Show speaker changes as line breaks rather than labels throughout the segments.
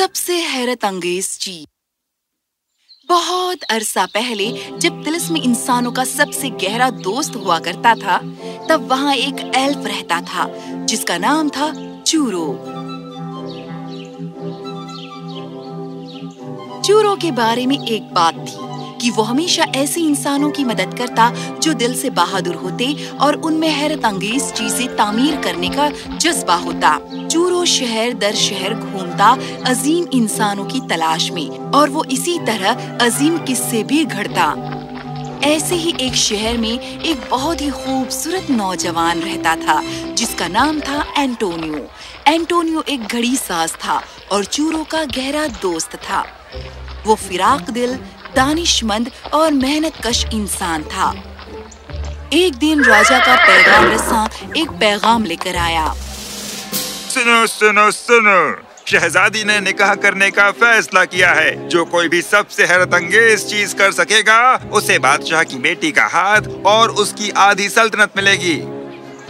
सबसे हैरत अंगेज चीज़। बहुत अरसा पहले जब तिलस्म इंसानों का सबसे गहरा दोस्त हुआ करता था, तब वहाँ एक एल्फ रहता था, जिसका नाम था चूरो। चूरो के बारे में एक बात थी। कि वो हमेशा ऐसे इंसानों की मदद करता जो दिल से बहादुर होते और उनमें हैरत अंगेज चीज़ें तामीर करने का जज्बा होता। चूरो शहर दर शहर घूमता अजीम इंसानों की तलाश में और वो इसी तरह अजीम किस्से भी घड़ता। ऐसे ही एक शहर में एक बहुत ही खूबसूरत नौजवान रहता था, जिसका नाम था एंटोनियो। एंटोनियो एक घड़ी साज था और चूरो का गहरा दोस्त था। वो फिराक दिल दानिशमंद और मेहनत कश इंसान था। एक दिन राजा का पैगाम रसा एक पैगाम लेकर आया।
सुनो सुनो सुनो। शहजादी ने निकाह करने का फैसला किया है। जो कोई भी सबसे हैरत अंगेज चीज़ कर सकेगा उसे बादशाह की बेटी का हाथ और उसकी आधी सल्तनत मिलेगी।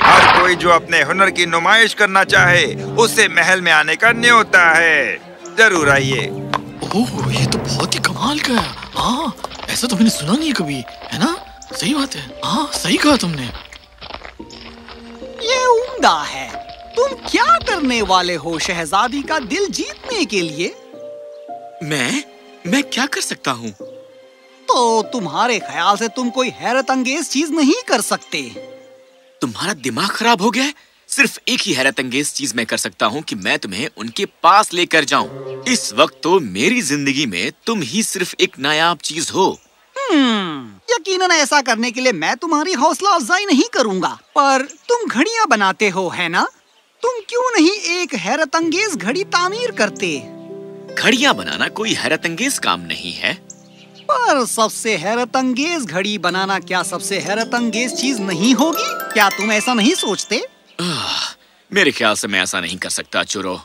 हर कोई जो अपने हुनर की नुमाइश करना चाहे उसे महल में आने का न्योता है। ज़रूर आइए।
ओह ये तो बहुत ही कमाल का है। हाँ ऐसा तो मैंने सुना नहीं कभी है ना? सही बात है। हाँ सही कहा तुमने।
ये उम्दा है। तुम क्या करने वाले हो शहजादी का दिल जीतने के लिए?
मैं? मैं क्या कर सकता हूँ?
तो तुम्हारे ख्याल से तुम कोई हैरत अंगेज चीज़ नहीं कर सकते।
तुम्हारा दिमाग खराब हो गया है? सिर्फ़ एक ही हैरत अंगेज चीज़ मैं कर सकता हूँ कि मैं तुम्हें उनके पास लेकर जाऊँ। इस वक्त तो मेरी ज़िंदगी में तुम ही सिर्फ़ एक नायाब चीज़ हो।
हम्म, यकीनन ऐसा करने के लिए मैं तुम्हारी हौसला अफजाई नहीं करूँगा। पर तुम घड़ियाँ बनाते हो है ना? तुम क्यों नहीं एक हैरत अंगेज घड़ी तामीर करते?
घड़ियाँ बनाना कोई हैरत अंगेज काम नहीं है।
पर सबसे हैरत अंगेज घड़ी बनाना क्या सबसे हैरत अंगेज चीज़ नहीं होगी? क्या तुम ऐसा नहीं सोचते?
मेरे ख्याल से मैं ऐसा नहीं कर सकता चुरो।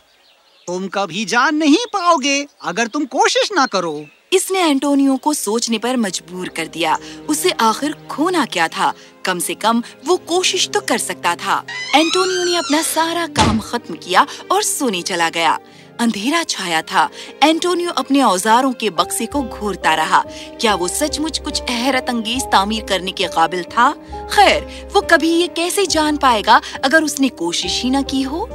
तुम कभी जान नहीं पाओगे अगर तुम कोशिश ना करो।
इसने एंटोनियो को सोचने पर मजबूर कर दिया। उसे आखिर खोना क्या था? कम से कम वो कोशिश तो कर सकता था। एंटोनियो ने अपना सारा काम खत्म किया और सोने चला गया। अंधेरा छाया था। एंटोनियो अपने औजारों के बक्से को घूरता रहा। क्या वो सचमुच कुछ हैरत अंगेज तामीर करने के काबिल था? खैर वो कभी ये कैसे जान पाएगा अगर उसने कोशिश ही न की हो?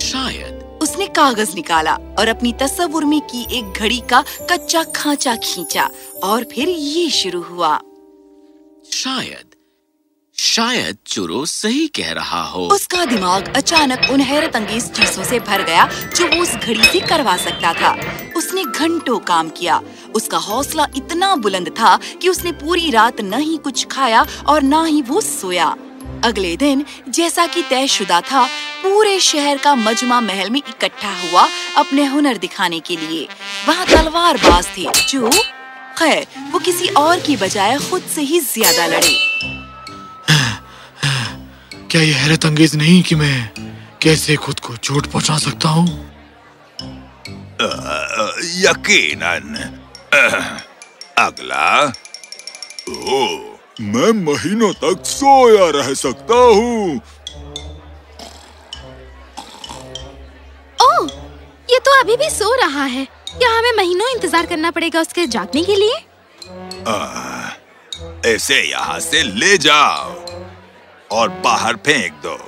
शायद।
उसने कागज़ निकाला और अपनी तस्वुर में की एक घड़ी का कच्चा खांचा खींचा और फिर ये शुरू हुआ।
शायद। शायद चुरो सही कह रहा हो।
उसका दिमाग अचानक उन हैरत अंगेज चीज़ों से भर गया जो वो उस घड़ी से करवा सकता था। उसने घंटों काम किया। उसका हौसला इतना बुलंद था कि उसने पूरी रात न ही कुछ खाया और न ही वो सोया। अगले दिन, जैसा कि तयशुदा था, पूरे शहर का मजमा महल में इकट्ठा हुआ अपने हुनर दिखाने के लिए। वहाँ तलवार बाज थे जो, खैर, वो किसी और की बजाय खुद से ही ज़्यादा लड़े।
क्या यह हैरत अंगेज नहीं कि मैं कैसे खुद को चोट पहुँचा सकता हूँ?
यकीनन। अगला। ओ, मैं महीनों तक सोया रह सकता हूँ।
ओह, ये तो अभी भी सो रहा है। क्या हमें महीनों इंतज़ार करना पड़ेगा उसके जागने के लिए?
इसे यहाँ से ले जाओ। और बाहर फेंक दो।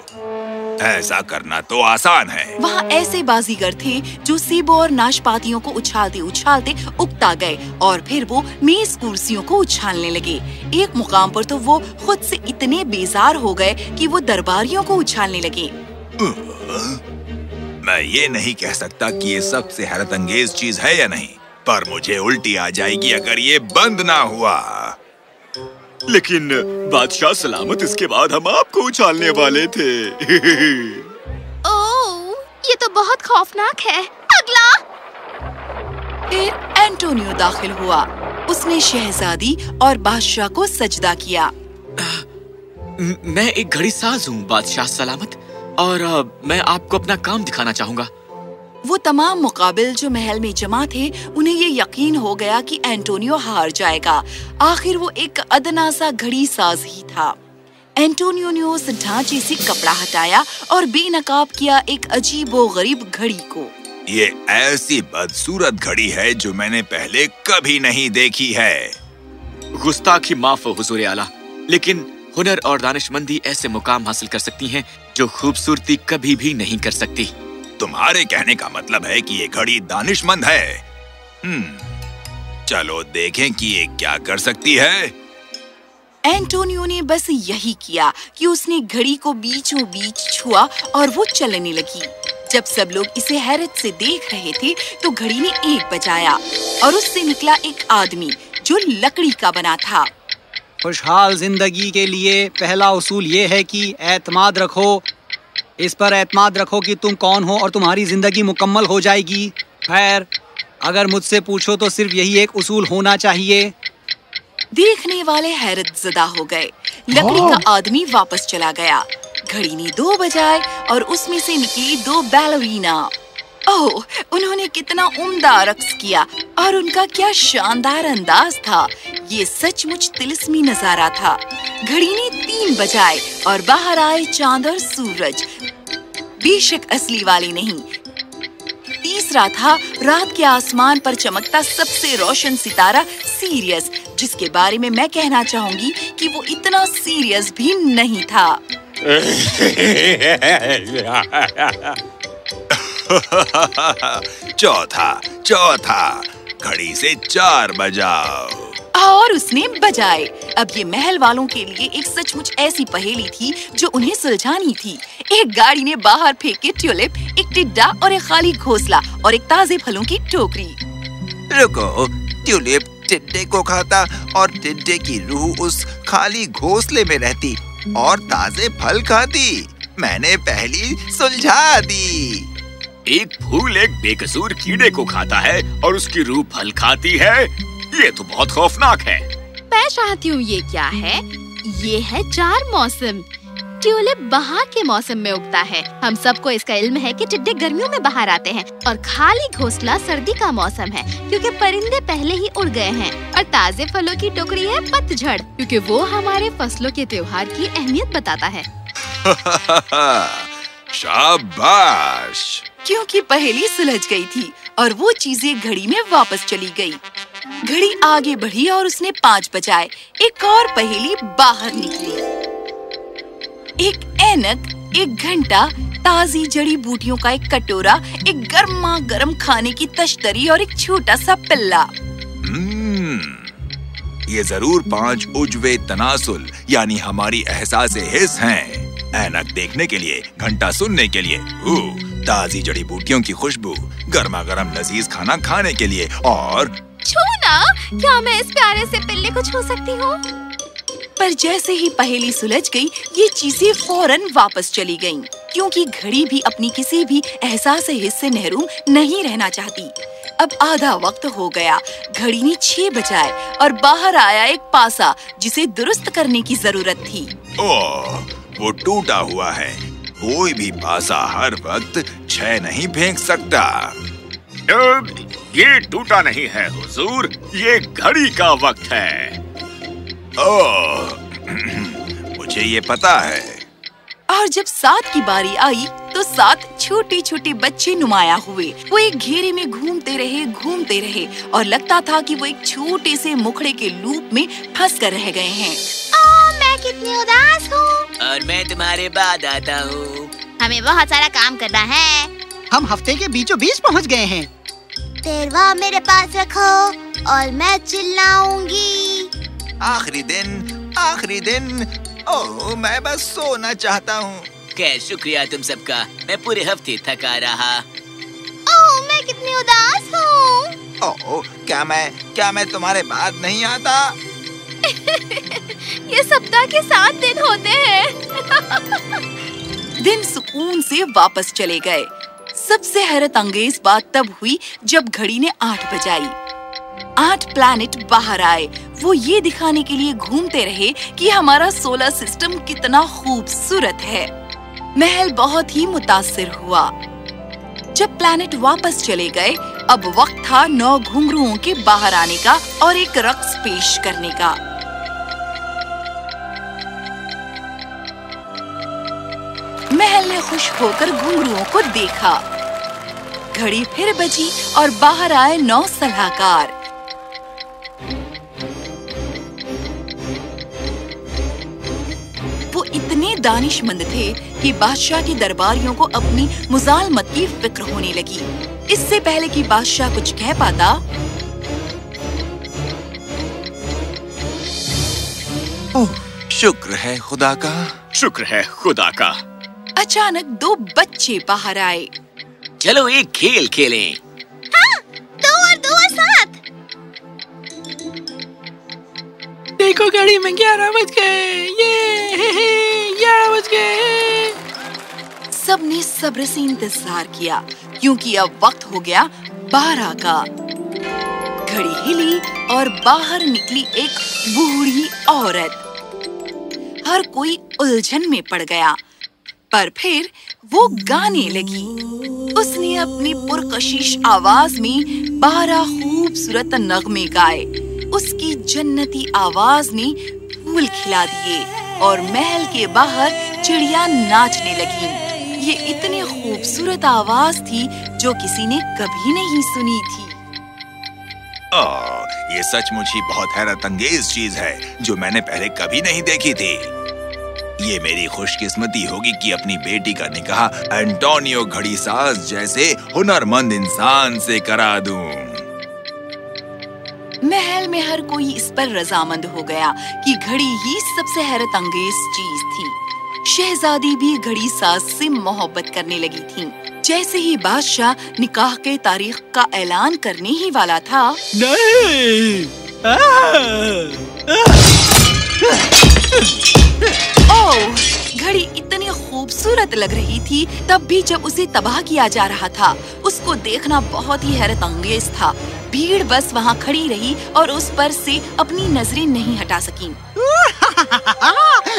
ऐसा करना तो आसान है।
वहाँ ऐसे बाजीगर थे जो सेबों और नाशपातियों को उछालते उछालते उगता गए और फिर वो मेज कुर्सियों को उछालने लगे। एक मुकाम पर तो वो खुद से इतने बेजार हो गए कि वो दरबारियों को उछालने लगे।
मैं ये नहीं कह सकता कि ये सबसे हैरत अंगेज चीज़ है या नहीं पर मुझे उल्टी आ जाएगी अगर ये बंद ना हुआ।
लेकिन बादशाह सलामत इसके बाद हम आपको उछालने वाले थे।
ओह, ये तो बहुत खौफनाक है। अगला।
फिर एंटोनियो दाखिल हुआ। उसने शहजादी और बादशाह को सजदा किया।
म- मैं एक घड़ी साज हूँ बादशाह सलामत। और मैं आपको अपना काम दिखाना चाहूँगा।
वो तमाम मुकाबिल जो महल में जमा थे उन्हें ये यकीन हो गया कि एंटोनियो हार जाएगा। आखिर वो एक अदना सा घड़ी साज ही था। एंटोनियो ने उस ढांचे से कपड़ा हटाया और बेनकाब किया एक अजीब व गरीब घड़ी को।
ये ऐसी बदसूरत घड़ी है जो मैंने पहले कभी नहीं देखी है।
गुस्ताखी माफ़ हो हुजूर आला। लेकिन हुनर और दानिशमंदी ऐसे मुकाम हासिल कर सकती हैं जो खूबसूरती कभी भी नहीं कर सकती।
तुम्हारे कहने का मतलब है कि ये घड़ी दानिशमंद है। हम्म चलो देखें कि ये क्या कर सकती है।
एंटोनियो ने बस यही किया कि उसने घड़ी को बीचों बीच छुआ और वो चलने लगी। जब सब लोग इसे हैरत से देख रहे थे तो घड़ी ने एक बजाया और उससे निकला एक आदमी जो लकड़ी का बना था।
खुशहाल ज़िंदगी के लिए पहला उसूल ये है कि एतमाद रखो इस पर एतमाद रखो कि तुम कौन हो और तुम्हारी ज़िंदगी मुकम्मल हो जाएगी। खैर अगर मुझसे पूछो तो सिर्फ़ यही एक उसूल होना चाहिए।
देखने वाले हैरत जदा हो गए। लकड़ी का आदमी वापस चला गया। घड़ी ने दो बजाए और उसमें से निकली दो बैलरीना। ओह, उन्होंने कितना उम्दा रक्स किया और उनका क्या शानदार अंदाज था। ये सचमुच तिलिस्मी नज़ारा था। घड़ी ने तीन बजाए और बाहर आए चाँद और सूरज। बेशक असली वाली नहीं। तीसरा था, रात के आसमान पर चमकता सबसे रोशन सितारा सीरियस, जिसके बारे में मैं कहना चाहूँगी कि वो इतना सीरियस भी नहीं था।
चौथा चौथा। घड़ी से चार बजाओ।
और उसने बजाए। अब ये महल वालों के लिए एक सचमुच ऐसी पहेली थी जो उन्हें सुलझानी थी। एक गाड़ी ने बाहर फेंके ट्यूलिप एक टिड्डा और एक खाली घोसला और एक ताजे फलों की टोकरी।
रुको ट्यूलिप टिड्डे को खाता और टिड्डे की रूह उस खाली घोसले में रहती और ताजे फल खाती। मैंने पहली सुलझा दी।
एक फूल एक बेकसूर कीड़े को खाता है और उसकी रूह फल खाती है। ये तो बहुत खौफनाक है।
मैं चाहती हूँ ये क्या है? ये है चार मौसम। ट्यूलिप बहार के मौसम में उगता है। हम सबको इसका इल्म है कि टिड्डे गर्मियों में बाहर आते हैं और खाली घोंसला सर्दी का मौसम है क्योंकि परिंदे पहले ही उड़ गए हैं और ताजे फलों की टोकरी है पतझड़ क्योंकि वो हमारे फ़सलों के त्योहार की अहमियत बताता है।
शाबाश!
क्योंकि पहेली सुलझ गई थी और वो चीज़ें घड़ी में वापस चली गई। घड़ी आगे बढ़ी और उसने पाँच बजाए। एक और पहेली बाहर निकली। एक ऐनक एक घंटा ताजी जड़ी बूटियों का एक कटोरा एक गर्मा गर्म खाने की तश्तरी और एक छोटा सा पिल्ला।
हम्म, ये ज़रूर पाँच उजवे तनासुल यानी हमारी एहसास हिस्स हैं। ऐनक देखने के लिए घंटा सुनने के लिए ऊ, ताजी जड़ी बूटियों की खुशबू गर्मा गर्म लजीज खाना खाने के लिए और
छूना क्या मैं इस प्यारे से पिल्ले को छू सकती हूँ?
पर जैसे ही पहेली सुलझ गई ये चीज़ें फ़ौरन वापस चली गईं, क्योंकि घड़ी भी अपनी किसी भी एहसास हिस्से महरूम नहीं रहना चाहती। अब आधा वक्त हो गया घड़ी ने छह बजाए और बाहर आया एक पासा जिसे दुरुस्त करने की ज़रूरत थी।
ओह वो टूटा हुआ है। कोई भी पासा हर वक्त छह नहीं फेंक सकता।
ये टूटा नहीं है हुजूर। ये घड़ी का वक्त है।
ओह मुझे ये पता है।
और जब सात की बारी आई तो सात छोटे छोटे बच्चे नुमाया हुए। वो एक घेरे में घूमते रहे घूमते रहे और लगता था कि वो एक छोटे से मुखड़े के लूप में फंस कर रह गए हैं।
ओ, मैं कितनी उदास हूँ।
और मैं तुम्हारे बाद आता हूँ।
हमें बहुत सारा काम करना है।
हम हफ़्ते के बीचों बीच पहुँच गए हैं।
तेरवा मेरे पास रखो और मैं चिल्लाऊँगी।
आखिरी दिन आखिरी दिन। ओह मैं बस सोना चाहता हूँ।
खैर शुक्रिया तुम सबका। मैं पूरे हफ़्ते थका रहा।
ओह मैं कितनी उदास हूँ।
ओह क्या मैं क्या मैं तुम्हारे बाद नहीं आता?
ये सप्ताह के सात दिन होते हैं।
दिन सुकून से वापस चले गए। सबसे हैरत अंगेज बात तब हुई जब घड़ी ने आठ बजाई। आठ प्लैनेट बाहर आए। वो ये दिखाने के लिए घूमते रहे कि हमारा सोलर सिस्टम कितना खूबसूरत है। महल बहुत ही मुतासिर हुआ। जब प्लैनेट वापस चले गए, अब वक्त था नौ घुंघरुओं के बाहर आने का और एक रक्स पेश करने का। महल ने खुश होकर घुंघरुओं को देखा। घड़ी फिर बजी और बाहर आए नौ सलाहकार। दानिशमंद थे कि बादशाह के दरबारियों को अपनी मुजालमत की फ़िक्र होने लगी। इससे पहले कि बादशाह कुछ कह पाता
ओह शुक्र है खुदा का।
शुक्र है खुदा का।
अचानक दो बच्चे बाहर आए।
चलो एक खेल खेलें।
दो और दो और सात
देखो घड़ी में ग्यारह बज गए। ये ग्यारह बज गए
सबने सब्र से इंतज़ार किया, क्योंकि अब वक्त हो गया बारह का। घड़ी हिली और बाहर निकली एक बूढ़ी औरत। हर कोई उलझन में पड़ गया, पर फिर वो गाने लगी। उसने अपनी पुरकशिश आवाज़ में बारह खूबसूरत नगमे गाए। उसकी जन्नती आवाज़ ने फूल खिला दिए और महल के बाहर चिड़िया नाचने लगी। ये इतनी खूबसूरत आवाज़ थी जो किसी ने कभी नहीं सुनी थी।
ओह ये सचमुच ही बहुत हैरत अंगेज चीज़ है जो मैंने पहले कभी नहीं देखी थी। ये मेरी खुशकिस्मती होगी कि अपनी बेटी का निकाह एंटोनियो घड़ीसाज जैसे हुनरमंद इंसान से करा दूँ।
महल में हर कोई इस पर रजामंद हो गया कि घड़ी ही सबसे हैरत अंगेज चीज़ थी। शहजादी भी घड़ी सास से मोहब्बत करने लगी थी। जैसे ही बादशाह निकाह के तारीख का ऐलान करने ही वाला था।
नहीं!
ओह घड़ी इतनी खूबसूरत लग रही थी तब भी जब उसे तबाह किया जा रहा था उसको देखना बहुत ही हैरत अंगेज था। भीड़ बस वहाँ खड़ी रही और उस पर से अपनी नज़रें नहीं हटा सकी।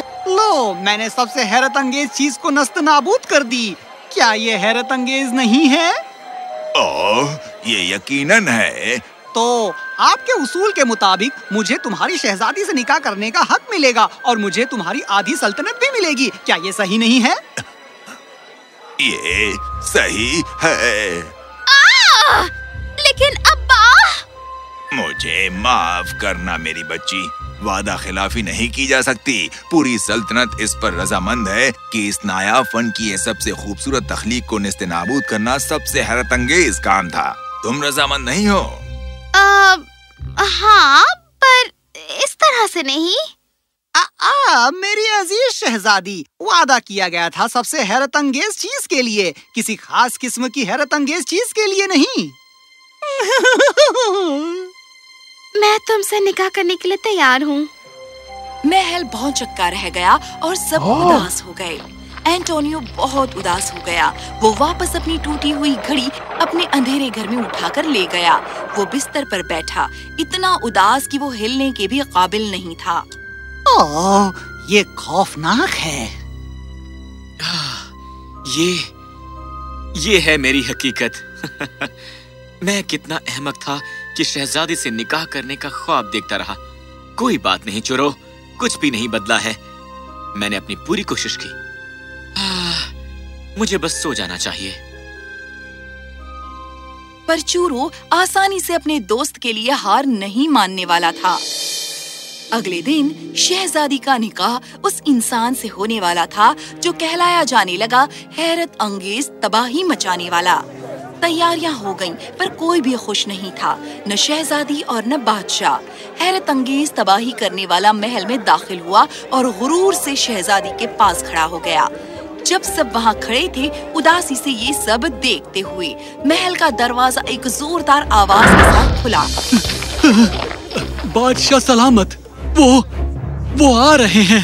लो मैंने सबसे हैरत अंगेज चीज़ को नस्त नाबूद कर दी। क्या ये हैरत अंगेज नहीं है?
ओह ये यकीनन है।
तो आपके उसूल के मुताबिक मुझे तुम्हारी शहजादी से निकाह करने का हक मिलेगा और मुझे तुम्हारी आधी सल्तनत भी मिलेगी। क्या ये सही नहीं है?
ये सही है।
लेकिन अब्बा
मुझे माफ़ करना मेरी बच्ची। वादा खिलाफी नहीं की जा सकती। पूरी सल्तनत इस पर रजामंद है कि इस नायाब फन की ये सबसे खूबसूरत तखलीक को निस्ते नाबूद करना सबसे हैरत अंगेज काम था। तुम रजामंद नहीं हो?
आ, हाँ पर इस तरह से नहीं।
आ, आ, मेरी अज़ीज़ शहजादी वादा किया गया था सबसे हैरत अंगेज चीज़ के लिए। किसी खास किस्म की हैरत अंगेज चीज़ के लिए नहीं।
मैं तुमसे निकाह करने के लिए तैयार हूँ।
महल बहुत चक्का रह गया और सब उदास हो गए। एंटोनियो बहुत उदास हो गया। वो वापस अपनी टूटी हुई घड़ी अपने अंधेरे घर में उठाकर ले गया। वो बिस्तर पर बैठा। इतना उदास कि वो हिलने के भी काबिल नहीं था।
ओह, ये खौफनाक है।
ये ये है मेरी हकीकत। मैं कितना अहमक था कि शहजादी से निकाह करने का ख्वाब देखता रहा। कोई बात नहीं चुरो। कुछ भी नहीं बदला है। मैंने अपनी पूरी कोशिश की। आह, मुझे बस सो जाना चाहिए।
पर चूरू आसानी से अपने दोस्त के लिए हार नहीं मानने वाला था। अगले दिन शहजादी का निकाह उस इंसान से होने वाला था जो कहलाया जाने लगा हैरत अंगेज तबाही मचाने वाला। तैयारियाँ हो गईं, पर कोई भी खुश नहीं था। न शहजादी और न बादशाह। हैरत अंगेज तबाही करने वाला महल में दाखिल हुआ और गुरूर से शहजादी के पास खड़ा हो गया। जब सब वहाँ खड़े थे उदासी से ये सब देखते हुए महल का दरवाज़ा एक जोरदार आवाज़ के साथ खुला।
बादशाह सलामत वो वो आ रहे हैं।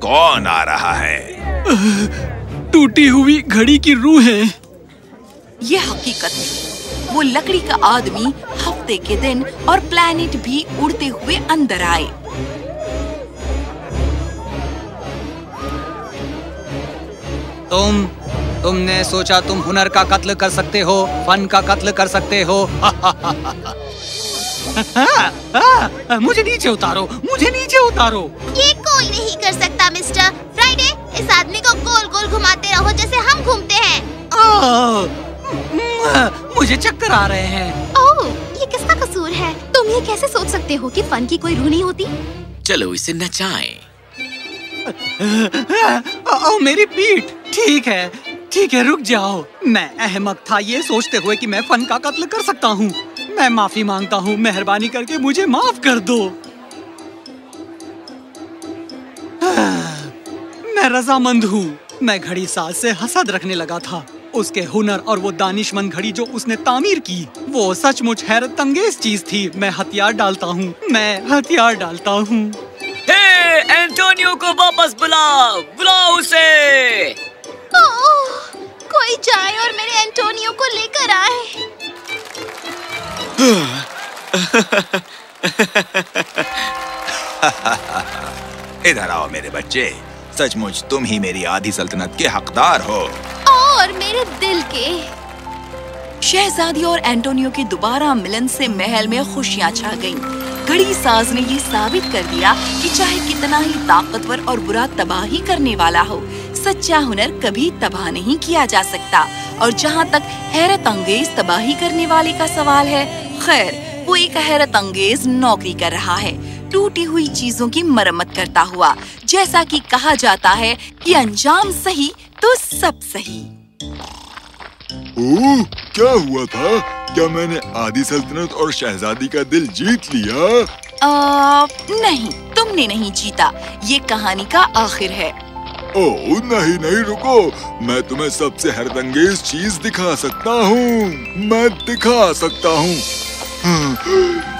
कौन आ रहा है?
टूटी हुई घड़ी की रूह है।
ये हकीकत थी। वो लकड़ी का आदमी हफ़्ते के दिन और प्लेनेट भी उड़ते हुए अंदर आए।
तुम तुमने सोचा तुम हुनर का कत्ल कर सकते हो फन का कत्ल कर सकते हो। मुझे नीचे उतारो मुझे नीचे उतारो।
ये कोई नहीं कर सकता मिस्टर। फ्राइडे इस आदमी को गोल गोल घुमाते रहो जैसे हम घूमते हैं।
मुझे चक्कर आ रहे हैं।
ओह ये किसका कसूर है? तुम ये कैसे सोच सकते हो कि फन की कोई रूह नहीं होती?
चलो इसे नचाएँ।
ओ, मेरी पीठ। ठीक है ठीक है रुक जाओ। मैं अहमक था ये सोचते हुए कि मैं फन का कत्ल कर सकता हूँ। मैं माफ़ी माँगता हूँ मेहरबानी करके मुझे माफ़ कर दो। मैं रजामंद हूँ। मैं घड़ी साज से हसद रखने लगा था। उसके हुनर और वो दानिशमंद घड़ी जो उसने तामीर की वो सचमुच हैरत अंगेज चीज़ थी। मैं हथियार डालता हूँ मैं हथियार डालता हूँ।
हे एंटोनियो को वापस बुलाओ बुलाओ उसे।
ओह, कोई जाए और मेरे एंटोनियो को लेकर आए।
इधर आओ मेरे बच्चे। सचमुच तुम ही मेरी आधी सल्तनत के हकदार हो।
और मेरे दिल के।
शहजादी और एंटोनियो के दोबारा मिलन से महल में खुशियाँ छा गईं। घड़ी साज ने ये साबित कर दिया कि चाहे कितना ही ताकतवर और बुरा तबाही करने वाला हो सच्चा हुनर कभी तबाह नहीं किया जा सकता। और जहाँ तक हैरत अंगेज तबाही करने वाले का सवाल है खैर वो एक हैरत अंगेज नौकरी कर रहा है। टूटी हुई चीज़ों की मरम्मत करता हुआ जैसा कि कहा जाता है कि अंजाम सही तो सब सही।
ओह क्या हुआ था? क्या मैंने आधी सल्तनत और शहजादी का दिल जीत लिया?
आ, नहीं तुमने नहीं जीता। ये कहानी का आखिर है।
ओह नहीं नहीं रुको। मैं तुम्हें सबसे हैरतअंगेज चीज़ दिखा सकता हूँ। मैं दिखा सकता हूँ। हाँ,